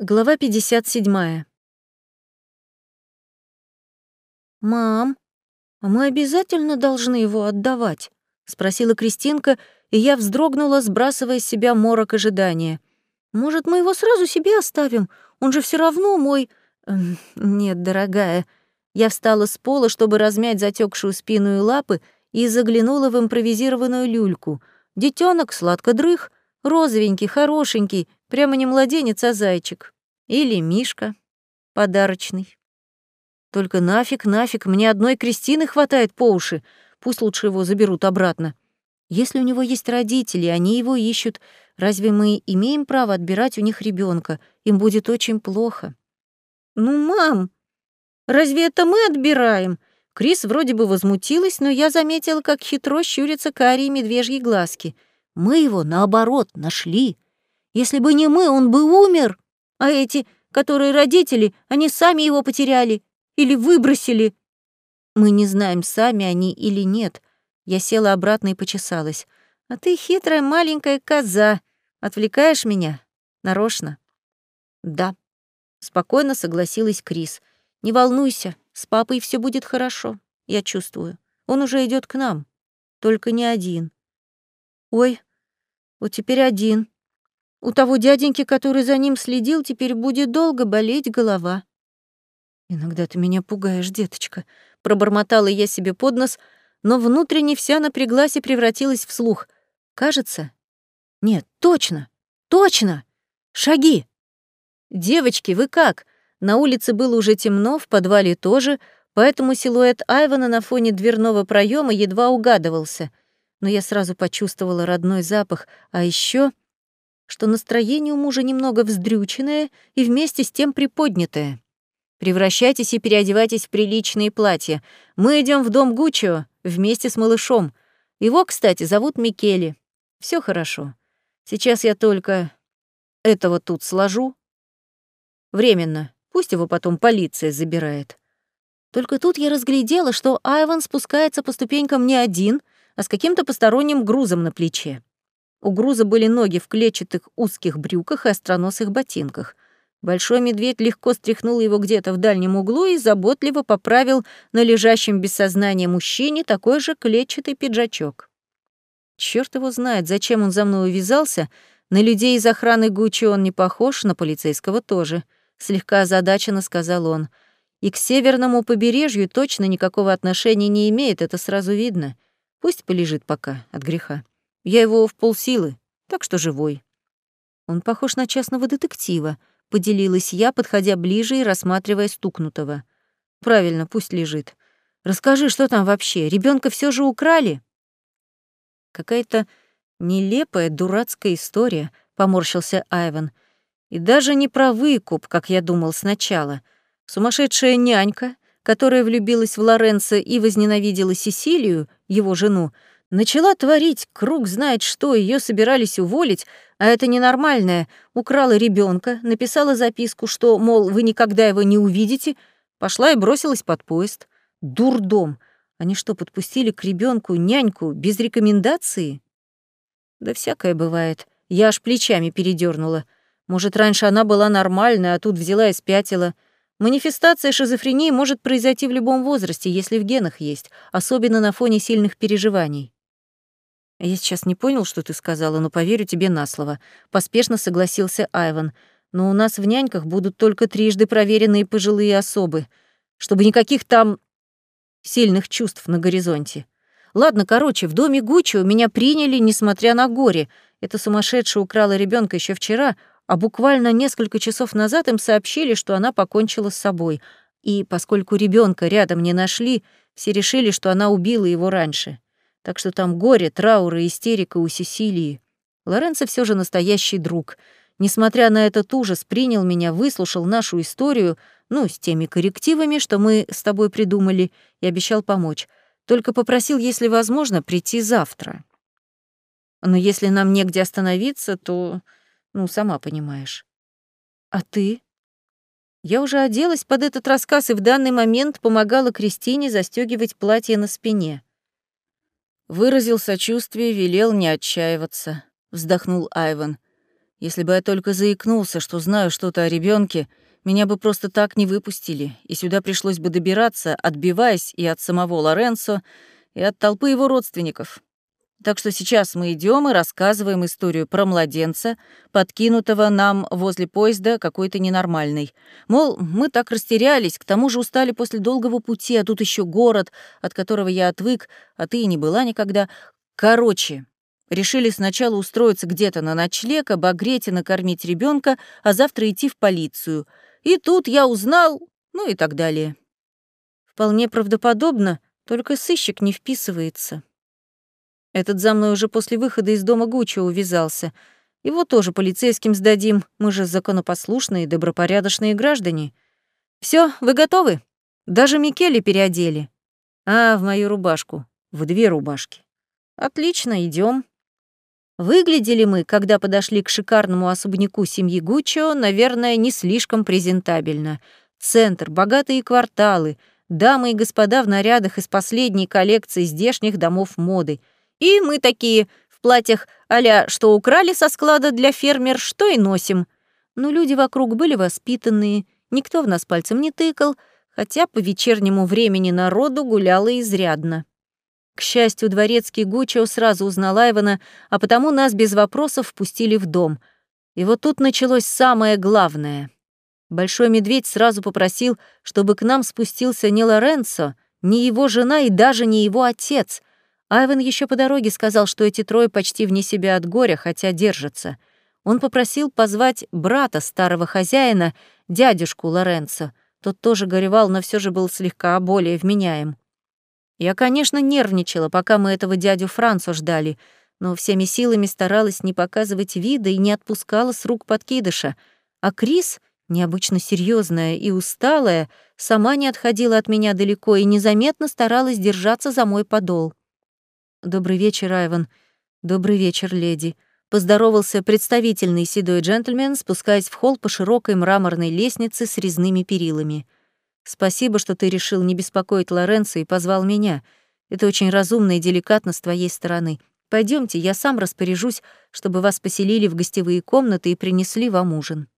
Глава 57. «Мам, а мы обязательно должны его отдавать?» — спросила Кристинка, и я вздрогнула, сбрасывая с себя морок ожидания. «Может, мы его сразу себе оставим? Он же все равно мой...» эм, «Нет, дорогая». Я встала с пола, чтобы размять затекшую спину и лапы, и заглянула в импровизированную люльку. Детенок сладко дрых, розовенький, хорошенький, Прямо не младенец, а зайчик. Или Мишка. Подарочный. Только нафиг, нафиг, мне одной Кристины хватает по уши. Пусть лучше его заберут обратно. Если у него есть родители, они его ищут, разве мы имеем право отбирать у них ребенка? Им будет очень плохо. Ну, мам, разве это мы отбираем? Крис вроде бы возмутилась, но я заметила, как хитро щурятся карие медвежьи глазки. Мы его, наоборот, нашли. Если бы не мы, он бы умер. А эти, которые родители, они сами его потеряли или выбросили. Мы не знаем, сами они или нет. Я села обратно и почесалась. А ты хитрая маленькая коза. Отвлекаешь меня? Нарочно? Да. Спокойно согласилась Крис. Не волнуйся, с папой все будет хорошо. Я чувствую. Он уже идет к нам. Только не один. Ой, вот теперь один. У того дяденьки, который за ним следил, теперь будет долго болеть голова. «Иногда ты меня пугаешь, деточка», — пробормотала я себе под нос, но внутренне вся напряглась и превратилась в слух. «Кажется? Нет, точно, точно! Шаги!» «Девочки, вы как?» На улице было уже темно, в подвале тоже, поэтому силуэт Айвана на фоне дверного проема едва угадывался. Но я сразу почувствовала родной запах, а еще что настроение у мужа немного вздрюченное и вместе с тем приподнятое. Превращайтесь и переодевайтесь в приличные платья. Мы идем в дом Гуччо вместе с малышом. Его, кстати, зовут Микеле. Все хорошо. Сейчас я только этого тут сложу. Временно. Пусть его потом полиция забирает. Только тут я разглядела, что Айван спускается по ступенькам не один, а с каким-то посторонним грузом на плече. У груза были ноги в клетчатых узких брюках и остроносых ботинках. Большой медведь легко стряхнул его где-то в дальнем углу и заботливо поправил на лежащем без сознания мужчине такой же клетчатый пиджачок. Черт его знает, зачем он за мной увязался. На людей из охраны Гуччи он не похож, на полицейского тоже. Слегка озадаченно сказал он. И к северному побережью точно никакого отношения не имеет, это сразу видно. Пусть полежит пока от греха. Я его в полсилы, так что живой. Он похож на частного детектива, поделилась я, подходя ближе и рассматривая стукнутого. Правильно, пусть лежит. Расскажи, что там вообще? Ребенка все же украли? Какая-то нелепая, дурацкая история, поморщился Айван. И даже не про выкуп, как я думал сначала. Сумасшедшая нянька, которая влюбилась в Лоренцо и возненавидела Сесилию, его жену, Начала творить, круг знает что, ее собирались уволить, а это ненормальное. Украла ребенка, написала записку, что, мол, вы никогда его не увидите, пошла и бросилась под поезд. Дурдом. Они что, подпустили к ребенку няньку без рекомендации? Да всякое бывает. Я аж плечами передернула. Может, раньше она была нормальная, а тут взяла и спятила. Манифестация шизофрении может произойти в любом возрасте, если в генах есть, особенно на фоне сильных переживаний. «Я сейчас не понял, что ты сказала, но поверю тебе на слово», — поспешно согласился Айван. «Но у нас в няньках будут только трижды проверенные пожилые особы, чтобы никаких там сильных чувств на горизонте. Ладно, короче, в доме Гуччи меня приняли, несмотря на горе. Эта сумасшедшая украла ребенка еще вчера, а буквально несколько часов назад им сообщили, что она покончила с собой. И поскольку ребенка рядом не нашли, все решили, что она убила его раньше. Так что там горе, траур истерика у Сесилии. Лоренцо все же настоящий друг. Несмотря на этот ужас, принял меня, выслушал нашу историю, ну, с теми коррективами, что мы с тобой придумали, и обещал помочь. Только попросил, если возможно, прийти завтра. Но если нам негде остановиться, то, ну, сама понимаешь. А ты? Я уже оделась под этот рассказ и в данный момент помогала Кристине застегивать платье на спине. Выразил сочувствие, велел не отчаиваться. Вздохнул Айван. Если бы я только заикнулся, что знаю что-то о ребенке, меня бы просто так не выпустили, и сюда пришлось бы добираться, отбиваясь и от самого Лоренцо, и от толпы его родственников. Так что сейчас мы идем и рассказываем историю про младенца, подкинутого нам возле поезда какой-то ненормальный. Мол, мы так растерялись, к тому же устали после долгого пути, а тут еще город, от которого я отвык, а ты и не была никогда. Короче, решили сначала устроиться где-то на ночлег, обогреть и накормить ребенка, а завтра идти в полицию. И тут я узнал, ну и так далее. Вполне правдоподобно, только сыщик не вписывается. Этот за мной уже после выхода из дома Гуччо увязался. Его тоже полицейским сдадим, мы же законопослушные, добропорядочные граждане. Все, вы готовы? Даже Микеле переодели. А, в мою рубашку. В две рубашки. Отлично, идем. Выглядели мы, когда подошли к шикарному особняку семьи Гуччо, наверное, не слишком презентабельно. Центр, богатые кварталы, дамы и господа в нарядах из последней коллекции здешних домов моды — и мы такие в платьях а что украли со склада для фермер, что и носим. Но люди вокруг были воспитанные, никто в нас пальцем не тыкал, хотя по вечернему времени народу гуляло изрядно. К счастью, дворецкий Гуччо сразу узнал Айвана, а потому нас без вопросов впустили в дом. И вот тут началось самое главное. Большой медведь сразу попросил, чтобы к нам спустился не Лоренцо, не его жена и даже не его отец — Айвен еще по дороге сказал, что эти трое почти вне себя от горя, хотя держатся. Он попросил позвать брата старого хозяина, дядюшку Лоренцо. Тот тоже горевал, но все же был слегка более вменяем. Я, конечно, нервничала, пока мы этого дядю Францу ждали, но всеми силами старалась не показывать вида и не отпускала с рук подкидыша. А Крис, необычно серьезная и усталая, сама не отходила от меня далеко и незаметно старалась держаться за мой подол. «Добрый вечер, Айван. Добрый вечер, леди», — поздоровался представительный седой джентльмен, спускаясь в холл по широкой мраморной лестнице с резными перилами. «Спасибо, что ты решил не беспокоить Лоренцо и позвал меня. Это очень разумно и деликатно с твоей стороны. Пойдемте, я сам распоряжусь, чтобы вас поселили в гостевые комнаты и принесли вам ужин».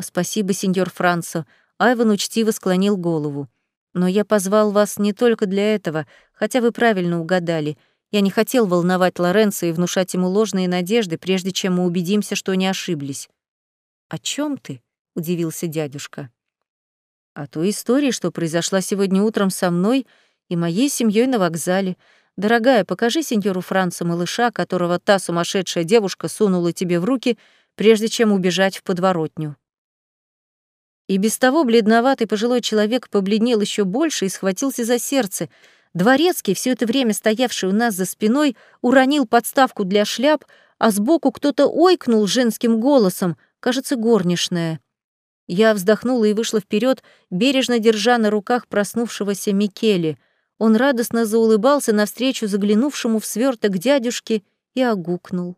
«Спасибо, сеньор Францо», — Айван учтиво склонил голову. «Но я позвал вас не только для этого, хотя вы правильно угадали — я не хотел волновать Лоренцо и внушать ему ложные надежды, прежде чем мы убедимся, что не ошиблись. «О чем ты?» — удивился дядюшка. «О той истории, что произошла сегодня утром со мной и моей семьей на вокзале. Дорогая, покажи сеньору Францу малыша, которого та сумасшедшая девушка сунула тебе в руки, прежде чем убежать в подворотню». И без того бледноватый пожилой человек побледнел еще больше и схватился за сердце — Дворецкий, все это время стоявший у нас за спиной, уронил подставку для шляп, а сбоку кто-то ойкнул женским голосом, кажется, горничная. Я вздохнула и вышла вперед, бережно держа на руках проснувшегося Микеле. Он радостно заулыбался навстречу заглянувшему в сверток дядюшке и огукнул.